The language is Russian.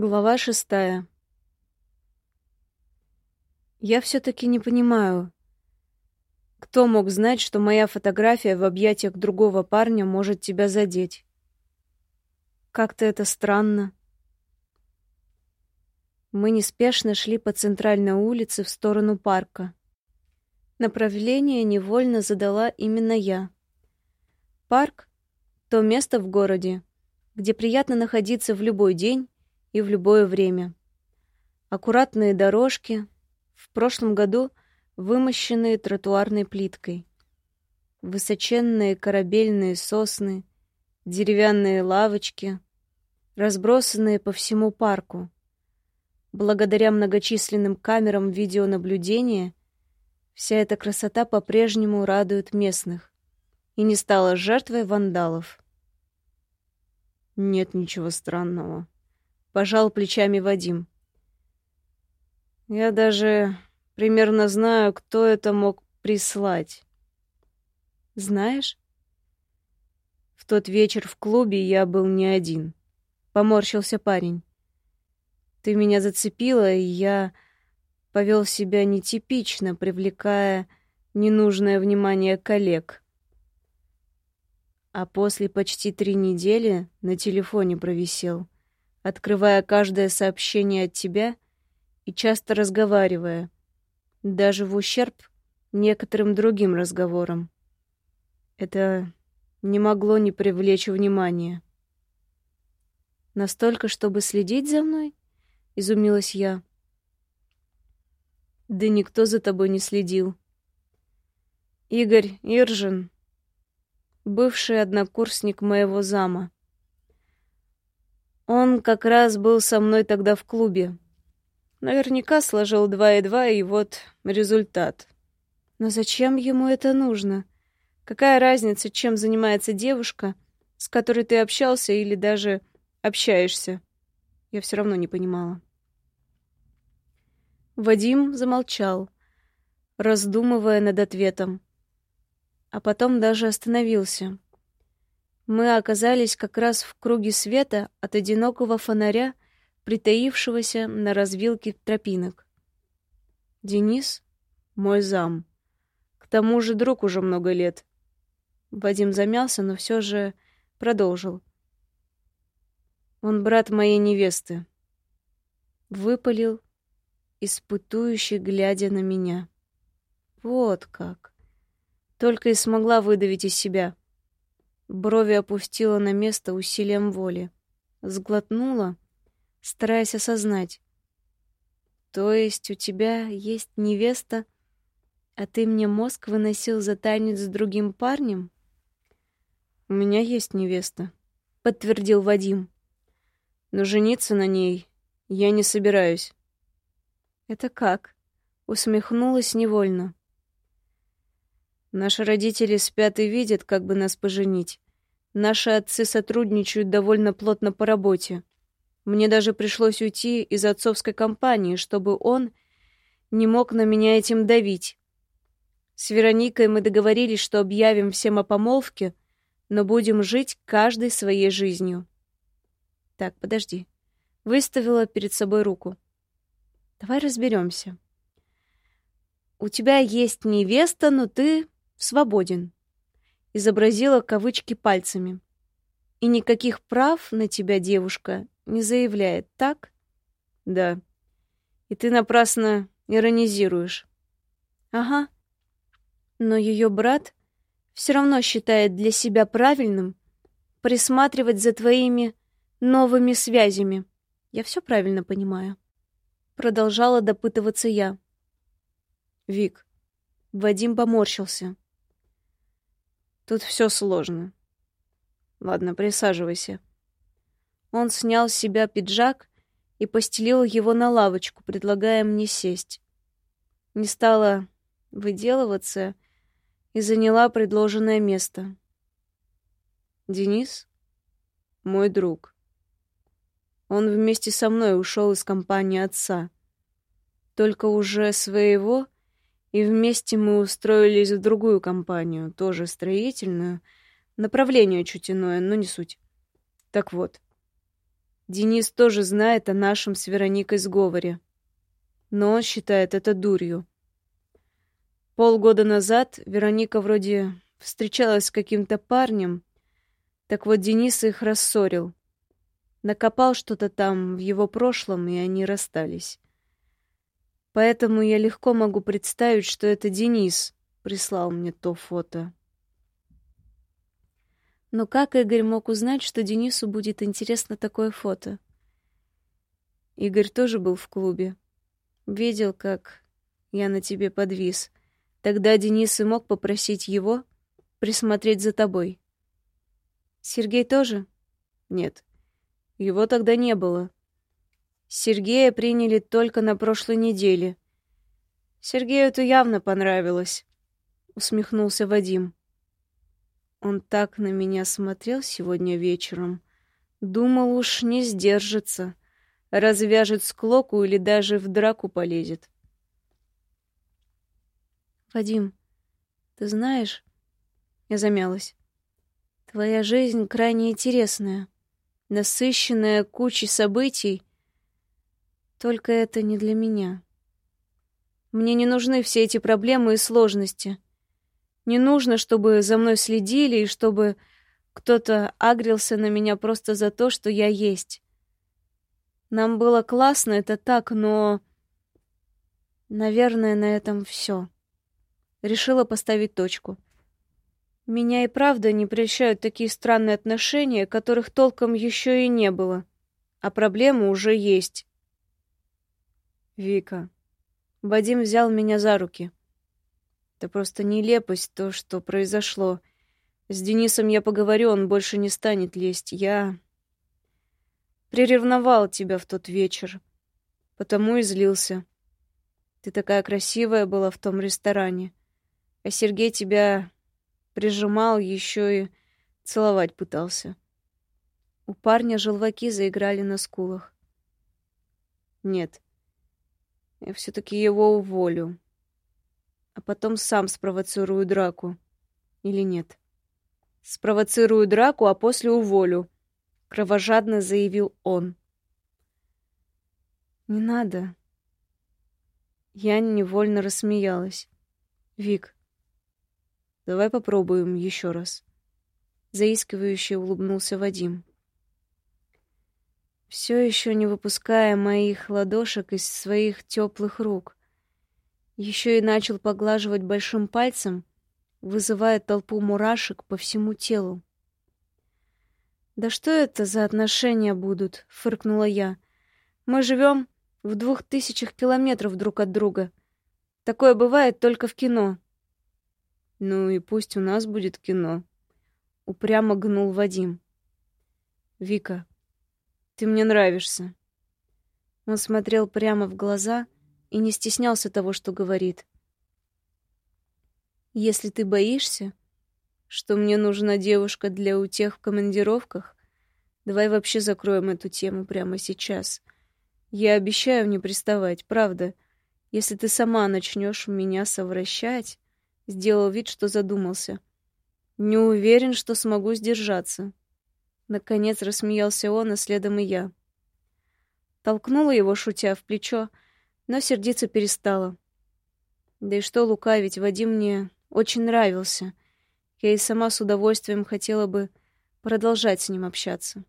Глава шестая. Я все-таки не понимаю, кто мог знать, что моя фотография в объятиях другого парня может тебя задеть. Как-то это странно. Мы неспешно шли по центральной улице в сторону парка. Направление невольно задала именно я. Парк — то место в городе, где приятно находиться в любой день и в любое время. Аккуратные дорожки, в прошлом году вымощенные тротуарной плиткой. Высоченные корабельные сосны, деревянные лавочки, разбросанные по всему парку. Благодаря многочисленным камерам видеонаблюдения вся эта красота по-прежнему радует местных и не стала жертвой вандалов. Нет ничего странного. Пожал плечами Вадим. Я даже примерно знаю, кто это мог прислать. Знаешь? В тот вечер в клубе я был не один. Поморщился парень. Ты меня зацепила, и я повел себя нетипично, привлекая ненужное внимание коллег. А после почти три недели на телефоне провисел — открывая каждое сообщение от тебя и часто разговаривая, даже в ущерб некоторым другим разговорам. Это не могло не привлечь внимания. Настолько, чтобы следить за мной? Изумилась я. Да никто за тобой не следил. Игорь Иржин, бывший однокурсник моего зама. Он как раз был со мной тогда в клубе. Наверняка сложил два и два, и вот результат. Но зачем ему это нужно? Какая разница, чем занимается девушка, с которой ты общался или даже общаешься? Я все равно не понимала. Вадим замолчал, раздумывая над ответом, а потом даже остановился. Мы оказались как раз в круге света от одинокого фонаря, притаившегося на развилке тропинок. Денис — мой зам. К тому же друг уже много лет. Вадим замялся, но все же продолжил. Он брат моей невесты. Выпалил, испытующий, глядя на меня. Вот как. Только и смогла выдавить из себя. Брови опустила на место усилием воли. Сглотнула, стараясь осознать. То есть у тебя есть невеста, а ты мне мозг выносил за танец с другим парнем? У меня есть невеста, подтвердил Вадим. Но жениться на ней я не собираюсь. Это как? Усмехнулась невольно. Наши родители спят и видят, как бы нас поженить. Наши отцы сотрудничают довольно плотно по работе. Мне даже пришлось уйти из отцовской компании, чтобы он не мог на меня этим давить. С Вероникой мы договорились, что объявим всем о помолвке, но будем жить каждой своей жизнью. Так, подожди. Выставила перед собой руку. Давай разберемся. У тебя есть невеста, но ты свободен. Изобразила кавычки пальцами. И никаких прав на тебя девушка не заявляет, так? Да. И ты напрасно иронизируешь. Ага. Но ее брат все равно считает для себя правильным присматривать за твоими новыми связями. Я все правильно понимаю. Продолжала допытываться я. Вик. Вадим поморщился. Тут все сложно. Ладно, присаживайся. Он снял с себя пиджак и постелил его на лавочку, предлагая мне сесть. Не стала выделываться и заняла предложенное место. Денис — мой друг. Он вместе со мной ушел из компании отца. Только уже своего — и вместе мы устроились в другую компанию, тоже строительную, направление чуть иное, но не суть. Так вот, Денис тоже знает о нашем с Вероникой сговоре. Но он считает это дурью. Полгода назад Вероника вроде встречалась с каким-то парнем, так вот Денис их рассорил. Накопал что-то там в его прошлом, и они расстались. Поэтому я легко могу представить, что это Денис прислал мне то фото. Но как Игорь мог узнать, что Денису будет интересно такое фото? Игорь тоже был в клубе. Видел, как я на тебе подвис. Тогда Денис и мог попросить его присмотреть за тобой. Сергей тоже? Нет. Его тогда не было. Сергея приняли только на прошлой неделе. Сергею это явно понравилось, усмехнулся Вадим. Он так на меня смотрел сегодня вечером. Думал уж не сдержится, развяжет склоку или даже в драку полезет. Вадим, ты знаешь, я замялась. Твоя жизнь крайне интересная, насыщенная кучей событий. Только это не для меня. Мне не нужны все эти проблемы и сложности. Не нужно, чтобы за мной следили и чтобы кто-то агрился на меня просто за то, что я есть. Нам было классно, это так, но... Наверное, на этом все. Решила поставить точку. Меня и правда не прельщают такие странные отношения, которых толком еще и не было. А проблемы уже есть. Вика. Вадим взял меня за руки. Это просто нелепость, то, что произошло. С Денисом я поговорю, он больше не станет лезть. Я приревновал тебя в тот вечер, потому и злился. Ты такая красивая была в том ресторане, а Сергей тебя прижимал, еще и целовать пытался. У парня желваки заиграли на скулах. Нет, я все-таки его уволю. А потом сам спровоцирую драку. Или нет? Спровоцирую драку, а после уволю. Кровожадно заявил он. Не надо. Я невольно рассмеялась. Вик, Давай попробуем еще раз. Заискивающе улыбнулся Вадим. Все еще не выпуская моих ладошек из своих теплых рук. Еще и начал поглаживать большим пальцем, вызывая толпу мурашек по всему телу. «Да что это за отношения будут?» — фыркнула я. «Мы живем в двух тысячах километров друг от друга. Такое бывает только в кино». Ну и пусть у нас будет кино. Упрямо гнул Вадим. Вика, ты мне нравишься. Он смотрел прямо в глаза и не стеснялся того, что говорит. Если ты боишься, что мне нужна девушка для утех в командировках, давай вообще закроем эту тему прямо сейчас. Я обещаю не приставать, правда. Если ты сама начнешь меня совращать, Сделал вид, что задумался. Не уверен, что смогу сдержаться. Наконец рассмеялся он, а следом и я. Толкнула его, шутя, в плечо, но сердиться перестала. Да и что лукавить, Вадим мне очень нравился. Я и сама с удовольствием хотела бы продолжать с ним общаться.